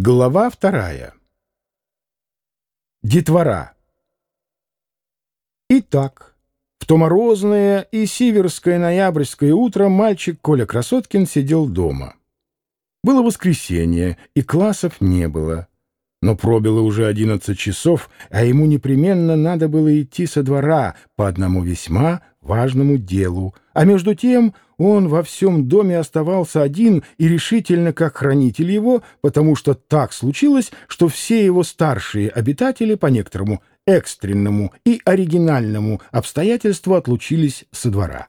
Глава вторая. Детвора. Итак, в то морозное и сиверское ноябрьское утро мальчик Коля Красоткин сидел дома. Было воскресенье, и классов не было. Но пробило уже одиннадцать часов, а ему непременно надо было идти со двора по одному весьма важному делу. А между тем он во всем доме оставался один и решительно как хранитель его, потому что так случилось, что все его старшие обитатели по некоторому экстренному и оригинальному обстоятельству отлучились со двора.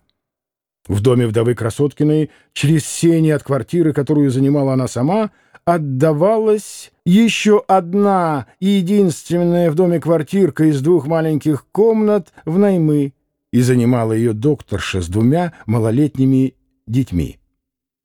В доме вдовы Красоткиной, через сени от квартиры, которую занимала она сама, отдавалась еще одна единственная в доме квартирка из двух маленьких комнат в наймы, и занимала ее докторша с двумя малолетними детьми.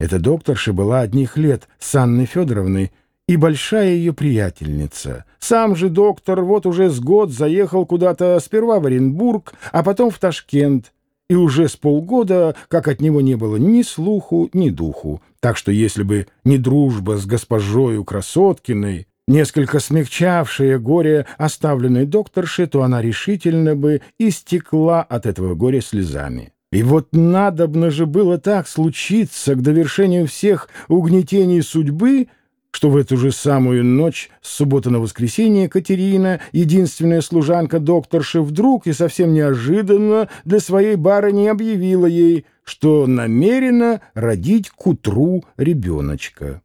Эта докторша была одних лет с Анной Федоровной и большая ее приятельница. Сам же доктор вот уже с год заехал куда-то сперва в Оренбург, а потом в Ташкент, и уже с полгода, как от него не было ни слуху, ни духу. Так что если бы не дружба с госпожою Красоткиной, несколько смягчавшая горе оставленной докторши, то она решительно бы истекла от этого горя слезами. И вот надобно же было так случиться к довершению всех угнетений судьбы, что в эту же самую ночь с субботы на воскресенье Катерина, единственная служанка докторши, вдруг и совсем неожиданно для своей барыни объявила ей, что намерена родить к утру ребеночка.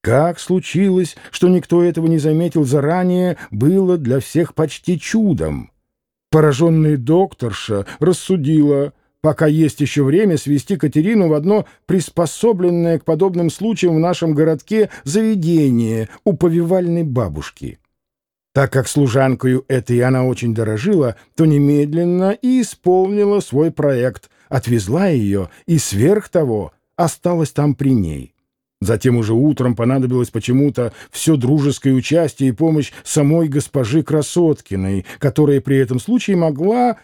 Как случилось, что никто этого не заметил заранее, было для всех почти чудом. Пораженная докторша рассудила — пока есть еще время, свести Катерину в одно приспособленное к подобным случаям в нашем городке заведение у повивальной бабушки. Так как служанкою этой она очень дорожила, то немедленно и исполнила свой проект, отвезла ее и сверх того осталась там при ней. Затем уже утром понадобилось почему-то все дружеское участие и помощь самой госпожи Красоткиной, которая при этом случае могла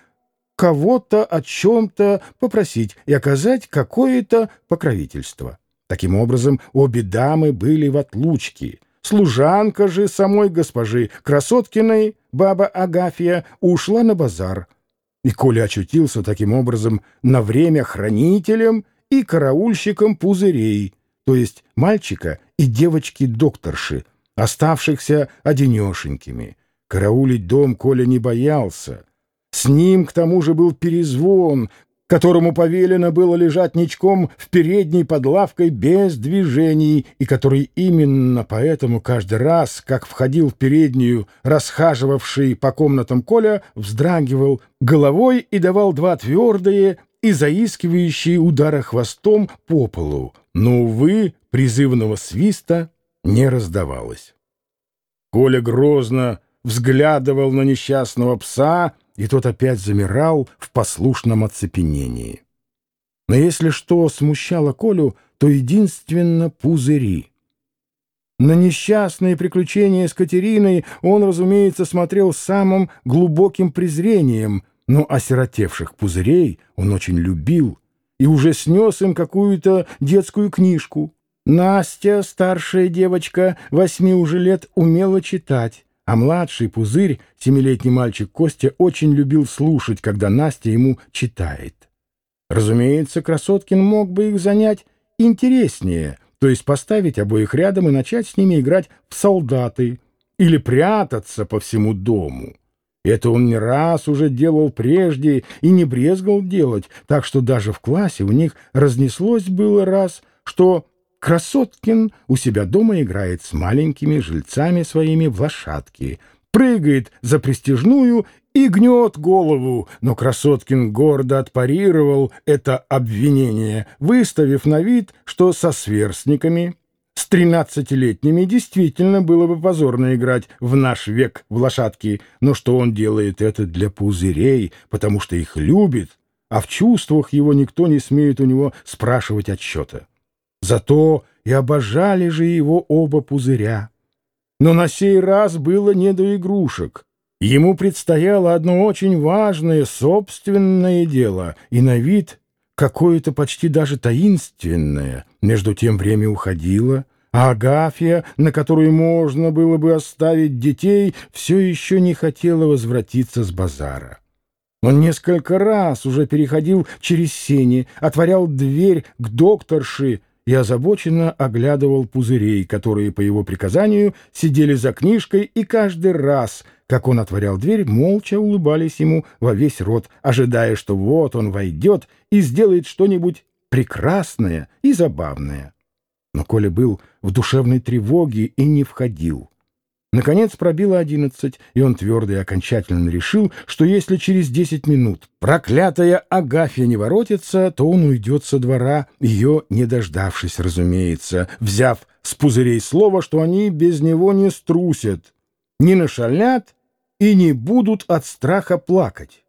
кого-то о чем-то попросить и оказать какое-то покровительство. Таким образом, обе дамы были в отлучке. Служанка же самой госпожи Красоткиной, баба Агафья, ушла на базар. И Коля очутился таким образом на время хранителем и караульщиком пузырей, то есть мальчика и девочки-докторши, оставшихся одинешенькими. Караулить дом Коля не боялся. С ним, к тому же, был перезвон, которому повелено было лежать ничком в передней под лавкой без движений, и который именно поэтому каждый раз, как входил в переднюю, расхаживавший по комнатам Коля, вздрагивал головой и давал два твердые и заискивающие удара хвостом по полу, но, увы, призывного свиста не раздавалось. Коля грозно взглядывал на несчастного пса, и тот опять замирал в послушном оцепенении. Но если что смущало Колю, то единственно пузыри. На несчастные приключения с Катериной он, разумеется, смотрел самым глубоким презрением, но осиротевших пузырей он очень любил и уже снес им какую-то детскую книжку. Настя, старшая девочка, восьми уже лет, умела читать. А младший пузырь, семилетний мальчик Костя, очень любил слушать, когда Настя ему читает. Разумеется, Красоткин мог бы их занять интереснее, то есть поставить обоих рядом и начать с ними играть в солдаты или прятаться по всему дому. Это он не раз уже делал прежде и не брезгал делать, так что даже в классе у них разнеслось было раз, что Красоткин у себя дома играет с маленькими жильцами своими в лошадки, прыгает за престижную и гнет голову, но Красоткин гордо отпарировал это обвинение, выставив на вид, что со сверстниками, с тринадцатилетними действительно было бы позорно играть в наш век в лошадки, но что он делает это для пузырей, потому что их любит, а в чувствах его никто не смеет у него спрашивать отчета. Зато и обожали же его оба пузыря. Но на сей раз было не до игрушек. Ему предстояло одно очень важное собственное дело, и на вид какое-то почти даже таинственное. Между тем время уходило, А Агафья, на которую можно было бы оставить детей, все еще не хотела возвратиться с базара. Он несколько раз уже переходил через сени, отворял дверь к докторши и озабоченно оглядывал пузырей, которые, по его приказанию, сидели за книжкой, и каждый раз, как он отворял дверь, молча улыбались ему во весь рот, ожидая, что вот он войдет и сделает что-нибудь прекрасное и забавное. Но Коля был в душевной тревоге и не входил. Наконец пробило одиннадцать, и он твердо и окончательно решил, что если через десять минут проклятая Агафья не воротится, то он уйдет со двора, ее не дождавшись, разумеется, взяв с пузырей слово, что они без него не струсят, не нашалят и не будут от страха плакать.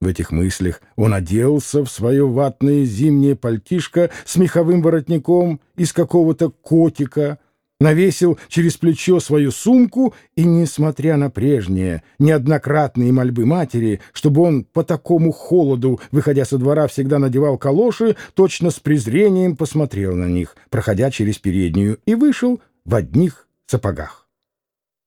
В этих мыслях он оделся в свое ватное зимнее пальтишко с меховым воротником из какого-то котика — навесил через плечо свою сумку и, несмотря на прежние неоднократные мольбы матери, чтобы он по такому холоду, выходя со двора, всегда надевал калоши, точно с презрением посмотрел на них, проходя через переднюю, и вышел в одних сапогах.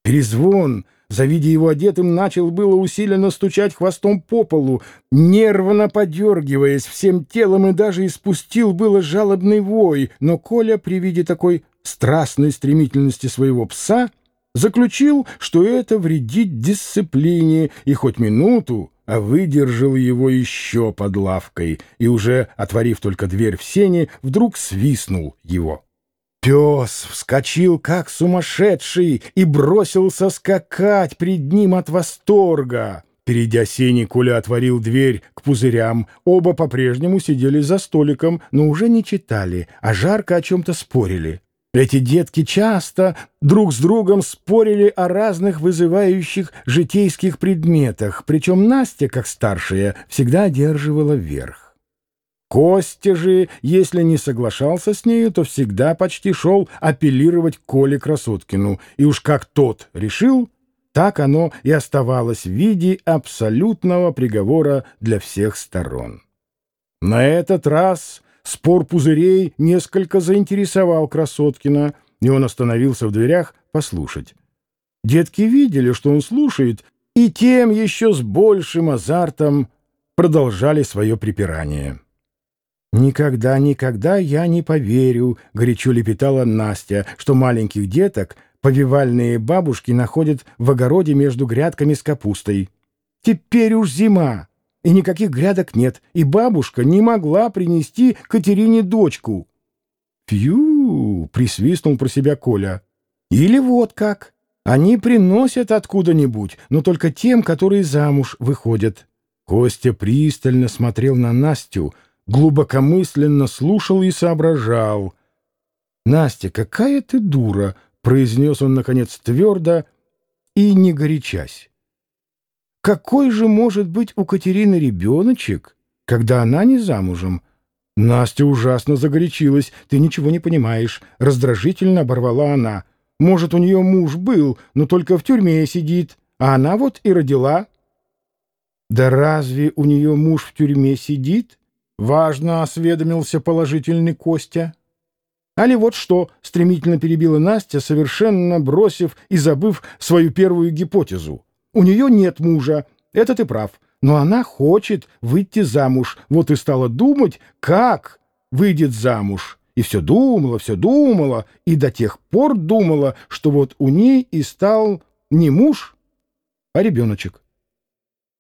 Перезвон, завидя его одетым, начал было усиленно стучать хвостом по полу, нервно подергиваясь всем телом и даже испустил было жалобный вой, но Коля при виде такой страстной стремительности своего пса заключил, что это вредит дисциплине, и хоть минуту, а выдержал его еще под лавкой, и уже, отворив только дверь в сене, вдруг свистнул его. Пес вскочил, как сумасшедший, и бросился скакать пред ним от восторга. Перейдя сени, Коля отворил дверь к пузырям. Оба по-прежнему сидели за столиком, но уже не читали, а жарко о чем-то спорили. Эти детки часто друг с другом спорили о разных вызывающих житейских предметах, причем Настя, как старшая, всегда одерживала верх. Костя же, если не соглашался с нею, то всегда почти шел апеллировать Коле Красоткину, и уж как тот решил, так оно и оставалось в виде абсолютного приговора для всех сторон. На этот раз Спор пузырей несколько заинтересовал Красоткина, и он остановился в дверях послушать. Детки видели, что он слушает, и тем еще с большим азартом продолжали свое припирание. «Никогда, никогда я не поверю», — горячо лепетала Настя, «что маленьких деток повивальные бабушки находят в огороде между грядками с капустой. Теперь уж зима, и никаких грядок нет, и бабушка не могла принести Катерине дочку. «Фью!» — присвистнул про себя Коля. «Или вот как. Они приносят откуда-нибудь, но только тем, которые замуж выходят». Костя пристально смотрел на Настю, глубокомысленно слушал и соображал. «Настя, какая ты дура!» — произнес он, наконец, твердо и не горячась. Какой же может быть у Катерины ребеночек, когда она не замужем? Настя ужасно загорячилась. Ты ничего не понимаешь. Раздражительно оборвала она. Может, у нее муж был, но только в тюрьме сидит. А она вот и родила. Да разве у нее муж в тюрьме сидит? Важно осведомился положительный Костя. Али вот что, стремительно перебила Настя, совершенно бросив и забыв свою первую гипотезу. У нее нет мужа, это ты прав, но она хочет выйти замуж, вот и стала думать, как выйдет замуж. И все думала, все думала, и до тех пор думала, что вот у ней и стал не муж, а ребеночек.